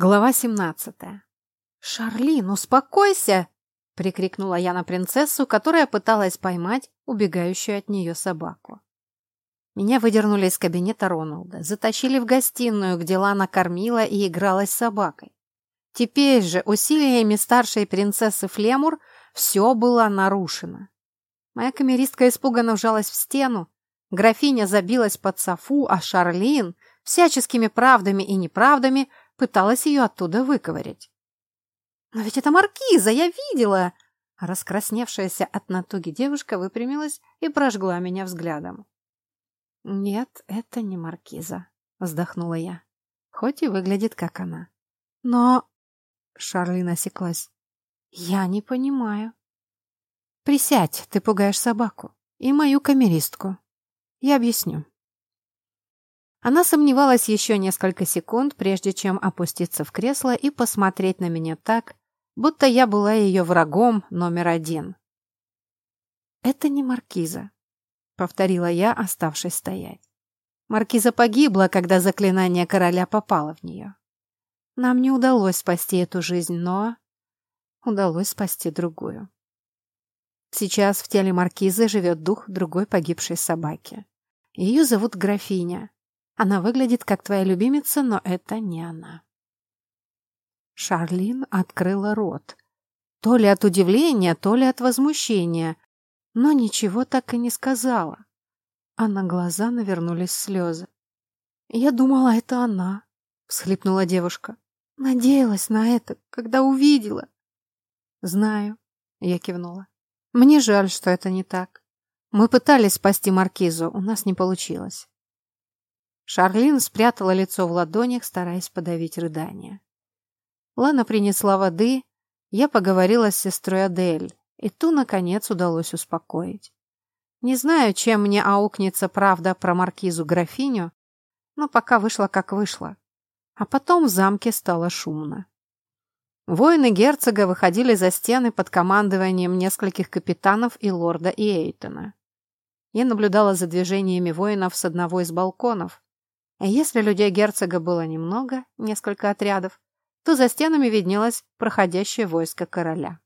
Глава 17. «Шарлин, успокойся!» — прикрикнула я на принцессу, которая пыталась поймать убегающую от нее собаку. Меня выдернули из кабинета Роналда, затащили в гостиную, где Лана кормила и игралась с собакой. Теперь же усилиями старшей принцессы Флемур все было нарушено. Моя камеристка испуганно вжалась в стену, графиня забилась под софу, а Шарлин всяческими правдами и неправдами пыталась ее оттуда выковырять. «Но ведь это маркиза, я видела!» Раскрасневшаяся от натуги девушка выпрямилась и прожгла меня взглядом. «Нет, это не маркиза», — вздохнула я, хоть и выглядит как она. «Но...» — Шарлин осеклась. «Я не понимаю». «Присядь, ты пугаешь собаку и мою камеристку. Я объясню». Она сомневалась еще несколько секунд, прежде чем опуститься в кресло и посмотреть на меня так, будто я была ее врагом номер один. «Это не маркиза», — повторила я, оставшись стоять. Маркиза погибла, когда заклинание короля попало в нее. Нам не удалось спасти эту жизнь, но удалось спасти другую. Сейчас в теле маркизы живет дух другой погибшей собаки. Ее зовут графиня, она выглядит как твоя любимица, но это не она. Шарлин открыла рот. То ли от удивления, то ли от возмущения, но ничего так и не сказала. А на глаза навернулись слезы. «Я думала, это она», — всхлипнула девушка. «Надеялась на это, когда увидела». «Знаю», — я кивнула. «Мне жаль, что это не так. Мы пытались спасти Маркизу, у нас не получилось. Шарлин спрятала лицо в ладонях, стараясь подавить рыдание. Лана принесла воды, я поговорила с сестрой Адель, и ту, наконец, удалось успокоить. Не знаю, чем мне аукнется правда про маркизу-графиню, но пока вышло как вышло. А потом в замке стало шумно. Воины герцога выходили за стены под командованием нескольких капитанов и лорда Иэйтона. Я наблюдала за движениями воинов с одного из балконов, если людей герцога было немного, несколько отрядов, то за стенами виднелось проходящее войско короля.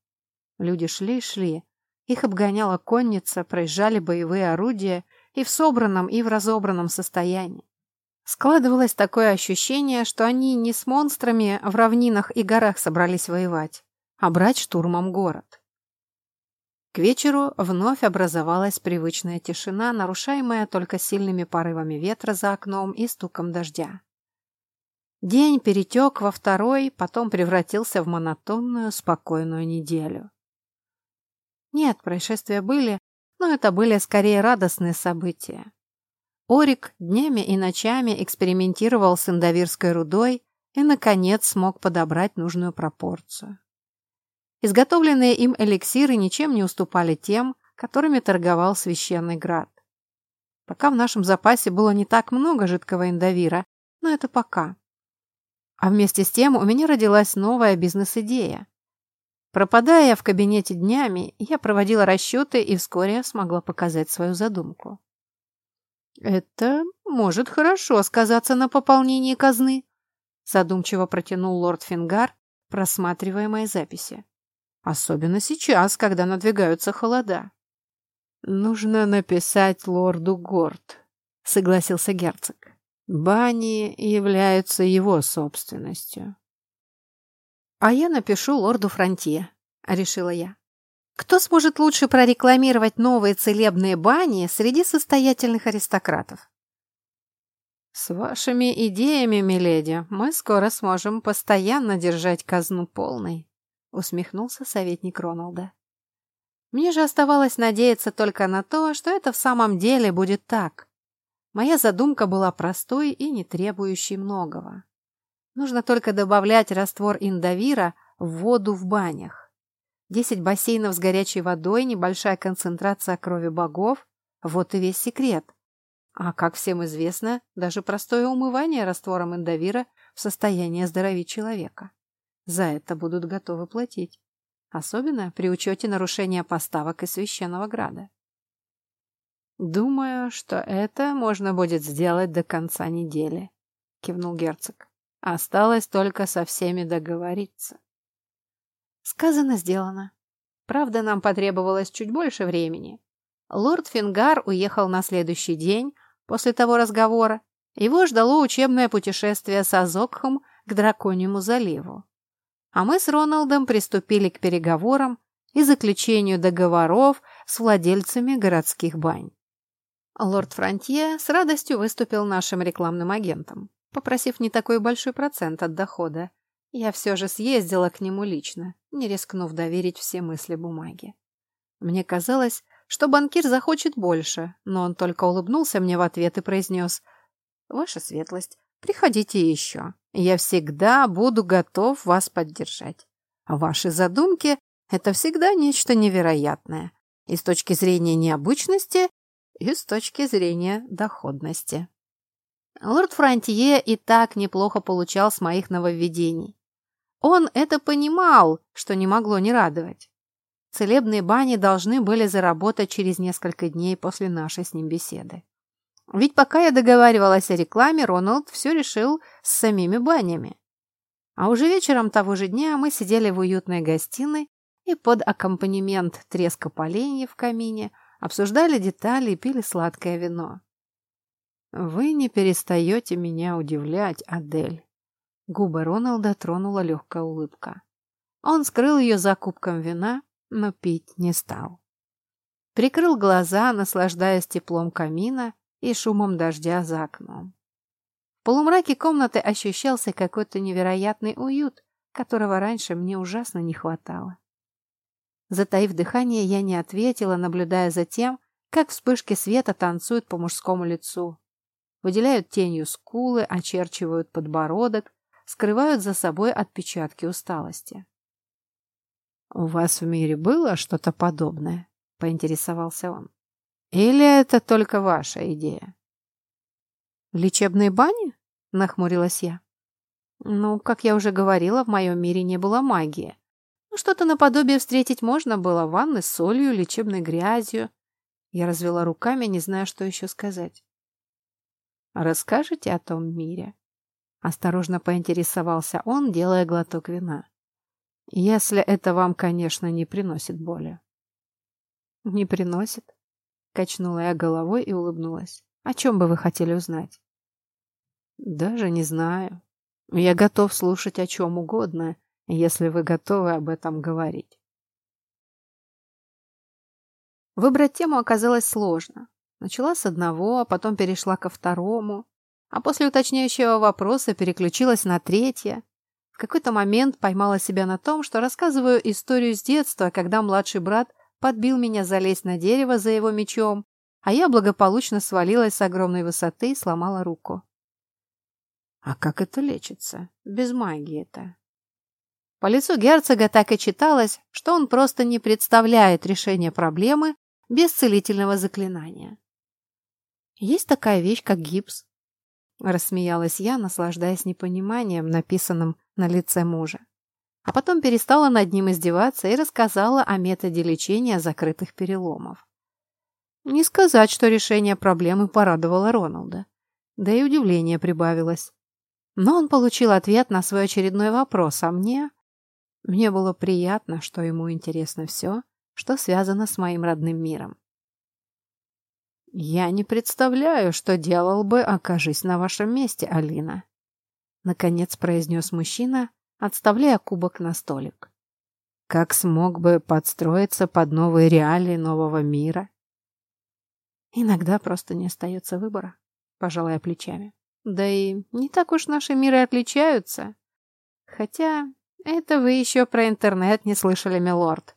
Люди шли и шли. Их обгоняла конница, проезжали боевые орудия и в собранном, и в разобранном состоянии. Складывалось такое ощущение, что они не с монстрами в равнинах и горах собрались воевать, а брать штурмом город. К вечеру вновь образовалась привычная тишина, нарушаемая только сильными порывами ветра за окном и стуком дождя. День перетек во второй, потом превратился в монотонную, спокойную неделю. Нет, происшествия были, но это были скорее радостные события. Орик днями и ночами экспериментировал с индовирской рудой и, наконец, смог подобрать нужную пропорцию. Изготовленные им эликсиры ничем не уступали тем, которыми торговал священный град. Пока в нашем запасе было не так много жидкого индовира, но это пока. А вместе с тем у меня родилась новая бизнес-идея. Пропадая в кабинете днями, я проводила расчеты и вскоре смогла показать свою задумку. «Это может хорошо сказаться на пополнении казны», задумчиво протянул лорд Фингар, просматривая мои записи. Особенно сейчас, когда надвигаются холода. «Нужно написать лорду Горд», — согласился герцог. «Бани являются его собственностью». «А я напишу лорду Фронтье», — решила я. «Кто сможет лучше прорекламировать новые целебные бани среди состоятельных аристократов?» «С вашими идеями, миледи, мы скоро сможем постоянно держать казну полной», усмехнулся советник Роналда. Мне же оставалось надеяться только на то, что это в самом деле будет так. Моя задумка была простой и не требующей многого. Нужно только добавлять раствор индовира в воду в банях. Десять бассейнов с горячей водой, небольшая концентрация крови богов – вот и весь секрет. А, как всем известно, даже простое умывание раствором индовира в состоянии оздоровить человека. За это будут готовы платить. Особенно при учете нарушения поставок из Священного Града. «Думаю, что это можно будет сделать до конца недели», — кивнул герцог. Осталось только со всеми договориться. Сказано, сделано. Правда, нам потребовалось чуть больше времени. Лорд Фингар уехал на следующий день после того разговора. Его ждало учебное путешествие с Азокхом к Драконьему заливу. А мы с Роналдом приступили к переговорам и заключению договоров с владельцами городских бань. Лорд Фронтье с радостью выступил нашим рекламным агентом, попросив не такой большой процент от дохода. Я все же съездила к нему лично, не рискнув доверить все мысли бумаге. Мне казалось, что банкир захочет больше, но он только улыбнулся мне в ответ и произнес «Ваша светлость, приходите еще. Я всегда буду готов вас поддержать. Ваши задумки – это всегда нечто невероятное. И с точки зрения необычности, и с точки зрения доходности. Лорд Франтье и так неплохо получал с моих нововведений. Он это понимал, что не могло не радовать. Целебные бани должны были заработать через несколько дней после нашей с ним беседы. Ведь пока я договаривалась о рекламе, Роналд все решил с самими банями. А уже вечером того же дня мы сидели в уютной гостиной и под аккомпанемент треска поленья в камине обсуждали детали и пили сладкое вино. «Вы не перестаете меня удивлять, Адель». Губы Роналда тронула легкая улыбка. Он скрыл ее за кубком вина, но пить не стал. Прикрыл глаза, наслаждаясь теплом камина и шумом дождя за окном. В полумраке комнаты ощущался какой-то невероятный уют, которого раньше мне ужасно не хватало. Затаив дыхание, я не ответила, наблюдая за тем, как вспышки света танцуют по мужскому лицу. Выделяют тенью скулы, очерчивают подбородок, скрывают за собой отпечатки усталости. «У вас в мире было что-то подобное?» — поинтересовался он. Или это только ваша идея? Лечебные бани? Нахмурилась я. Ну, как я уже говорила, в моем мире не было магии. Ну, что-то наподобие встретить можно было. Ванны с солью, лечебной грязью. Я развела руками, не зная, что еще сказать. «Расскажете о том мире?» Осторожно поинтересовался он, делая глоток вина. «Если это вам, конечно, не приносит боли». «Не приносит?» Качнула я головой и улыбнулась. О чем бы вы хотели узнать? Даже не знаю. Я готов слушать о чем угодно, если вы готовы об этом говорить. Выбрать тему оказалось сложно. Начала с одного, а потом перешла ко второму, а после уточняющего вопроса переключилась на третье. В какой-то момент поймала себя на том, что рассказываю историю с детства, когда младший брат подбил меня залезть на дерево за его мечом, а я благополучно свалилась с огромной высоты и сломала руку. А как это лечится? Без магии-то. По лицу герцога так и читалось, что он просто не представляет решения проблемы без целительного заклинания. Есть такая вещь, как гипс. Рассмеялась я, наслаждаясь непониманием, написанным на лице мужа а потом перестала над ним издеваться и рассказала о методе лечения закрытых переломов. Не сказать, что решение проблемы порадовало Роналда. Да и удивление прибавилось. Но он получил ответ на свой очередной вопрос, а мне... Мне было приятно, что ему интересно все, что связано с моим родным миром. «Я не представляю, что делал бы, окажись на вашем месте, Алина», — наконец произнес мужчина, отставляя кубок на столик. Как смог бы подстроиться под новые реалии нового мира? Иногда просто не остается выбора, пожалая плечами. Да и не так уж наши миры отличаются. Хотя это вы еще про интернет не слышали, милорд.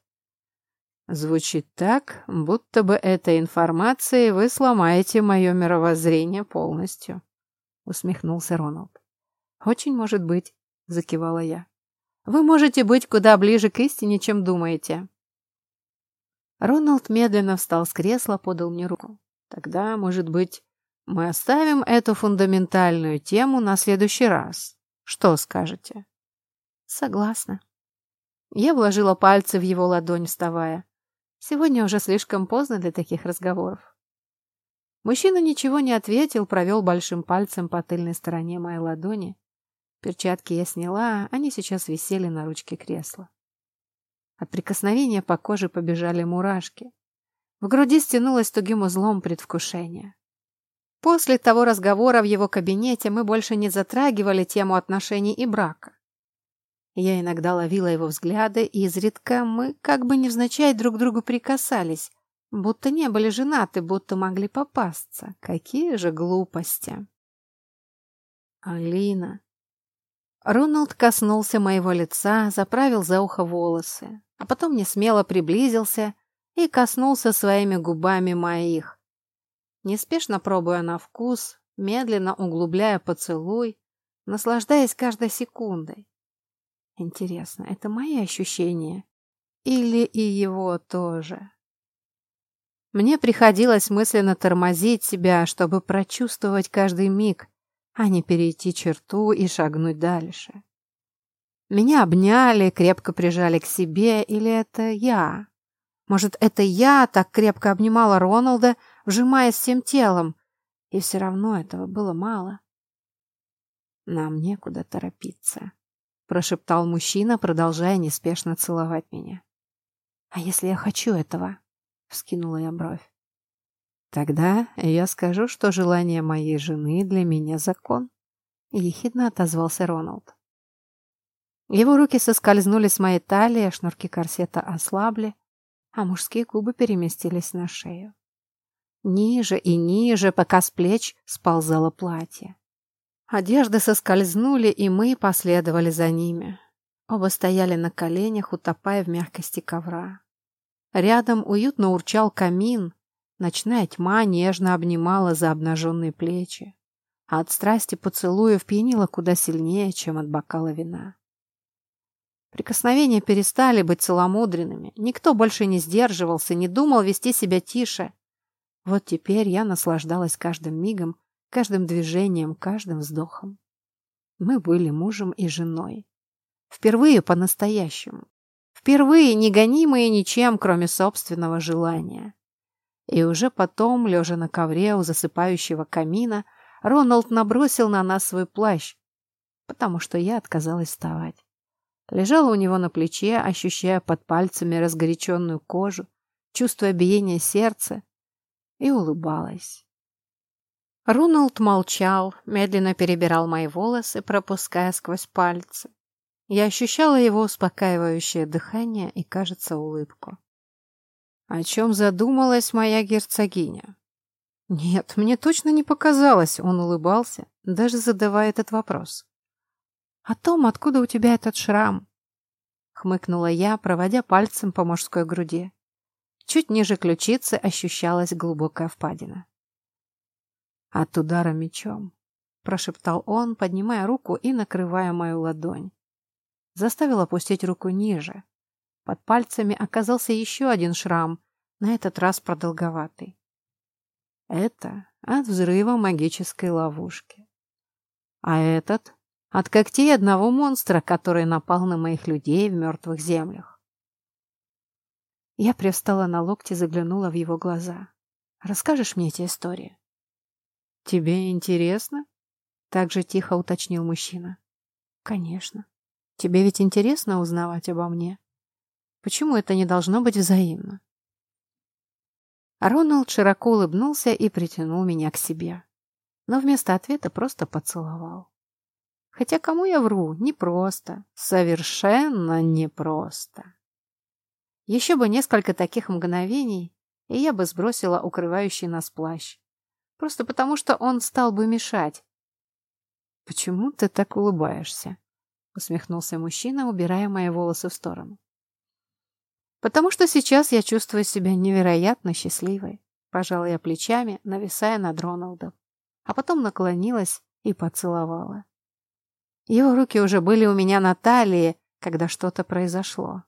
Звучит так, будто бы этой информацией вы сломаете мое мировоззрение полностью, усмехнулся Роналд. Очень может быть, — закивала я. «Вы можете быть куда ближе к истине, чем думаете». Роналд медленно встал с кресла, подал мне руку. «Тогда, может быть, мы оставим эту фундаментальную тему на следующий раз. Что скажете?» «Согласна». Я вложила пальцы в его ладонь, вставая. Сегодня уже слишком поздно для таких разговоров. Мужчина ничего не ответил, провел большим пальцем по тыльной стороне моей ладони, Перчатки я сняла, они сейчас висели на ручке кресла. От прикосновения по коже побежали мурашки. В груди стянулось тугим узлом предвкушения. После того разговора в его кабинете мы больше не затрагивали тему отношений и брака. Я иногда ловила его взгляды, и изредка мы, как бы невзначай, друг к другу прикасались, будто не были женаты, будто могли попасться. Какие же глупости! Алина. Роналд коснулся моего лица, заправил за ухо волосы, а потом не смело приблизился и коснулся своими губами моих. Неспешно пробуя на вкус, медленно углубляя поцелуй, наслаждаясь каждой секундой. Интересно, это мои ощущения? Или и его тоже? Мне приходилось мысленно тормозить себя, чтобы прочувствовать каждый миг, а не перейти черту и шагнуть дальше. Меня обняли, крепко прижали к себе, или это я? Может, это я так крепко обнимала Роналда, вжимаясь всем телом, и все равно этого было мало. Нам некуда торопиться. — прошептал мужчина, продолжая неспешно целовать меня. «А если я хочу этого?» — вскинула я бровь. «Тогда я скажу, что желание моей жены для меня закон», — ехидно отозвался Роналд. Его руки соскользнули с моей талии, шнурки корсета ослабли, а мужские губы переместились на шею. Ниже и ниже, пока с плеч сползало платье. Одежды соскользнули, и мы последовали за ними. Оба стояли на коленях, утопая в мягкости ковра. Рядом уютно урчал камин, ночная тьма нежно обнимала за обнаженные плечи, а от страсти поцелуев пьянила куда сильнее, чем от бокала вина. Прикосновения перестали быть целомудренными, никто больше не сдерживался, не думал вести себя тише. Вот теперь я наслаждалась каждым мигом, каждым движением, каждым вздохом. Мы были мужем и женой. Впервые по-настоящему. Впервые не гонимые ничем, кроме собственного желания. И уже потом, лежа на ковре у засыпающего камина, Роналд набросил на нас свой плащ, потому что я отказалась вставать. Лежала у него на плече, ощущая под пальцами разгоряченную кожу, чувствуя биение сердца, и улыбалась. Руналд молчал, медленно перебирал мои волосы, пропуская сквозь пальцы. Я ощущала его успокаивающее дыхание и, кажется, улыбку. О чем задумалась моя герцогиня? Нет, мне точно не показалось, он улыбался, даже задавая этот вопрос. «О том, откуда у тебя этот шрам?» Хмыкнула я, проводя пальцем по мужской груди. Чуть ниже ключицы ощущалась глубокая впадина от удара мечом», — прошептал он, поднимая руку и накрывая мою ладонь. Заставил опустить руку ниже. Под пальцами оказался еще один шрам, на этот раз продолговатый. Это от взрыва магической ловушки. А этот от когтей одного монстра, который напал на моих людей в мертвых землях. Я привстала на локте, заглянула в его глаза. «Расскажешь мне эти истории?» «Тебе интересно?» — так же тихо уточнил мужчина. «Конечно. Тебе ведь интересно узнавать обо мне? Почему это не должно быть взаимно?» Роналд широко улыбнулся и притянул меня к себе. Но вместо ответа просто поцеловал. Хотя кому я вру? Непросто. Совершенно непросто. Еще бы несколько таких мгновений, и я бы сбросила укрывающий нас плащ. Просто потому, что он стал бы мешать. «Почему ты так улыбаешься?» — усмехнулся мужчина, убирая мои волосы в сторону. «Потому что сейчас я чувствую себя невероятно счастливой», — пожала я плечами, нависая над Роналдом, а потом наклонилась и поцеловала. Его руки уже были у меня на талии, когда что-то произошло.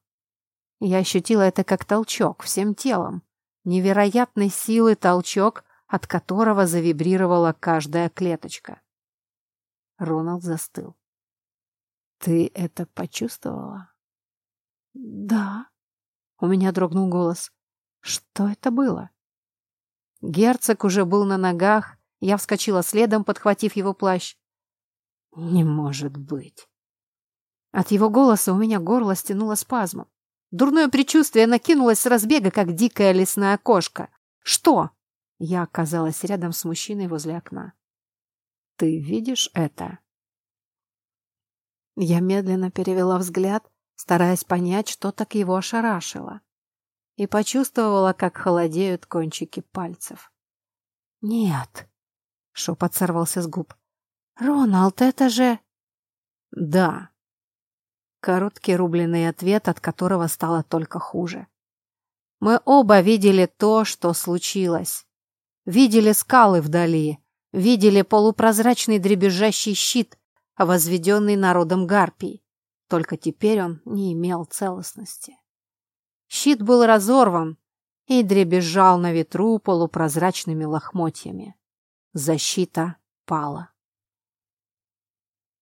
Я ощутила это как толчок всем телом, невероятной силы толчок, от которого завибрировала каждая клеточка. Роналд застыл. «Ты это почувствовала?» «Да». У меня дрогнул голос. «Что это было?» Герцог уже был на ногах, я вскочила следом, подхватив его плащ. Не может быть. От его голоса у меня горло стянуло спазмом. Дурное предчувствие накинулось с разбега, как дикая лесная кошка. «Что?» Я оказалась рядом с мужчиной возле окна. «Ты видишь это?» Я медленно перевела взгляд, стараясь понять, что так его ошарашило, и почувствовала, как холодеют кончики пальцев. «Нет», — шепот сорвался с губ. «Роналд, это же...» «Да», Короткий рубленый ответ, от которого стало только хуже. Мы оба видели то, что случилось. Видели скалы вдали, видели полупрозрачный дребезжащий щит, возведенный народом гарпий. Только теперь он не имел целостности. Щит был разорван и дребезжал на ветру полупрозрачными лохмотьями. Защита пала.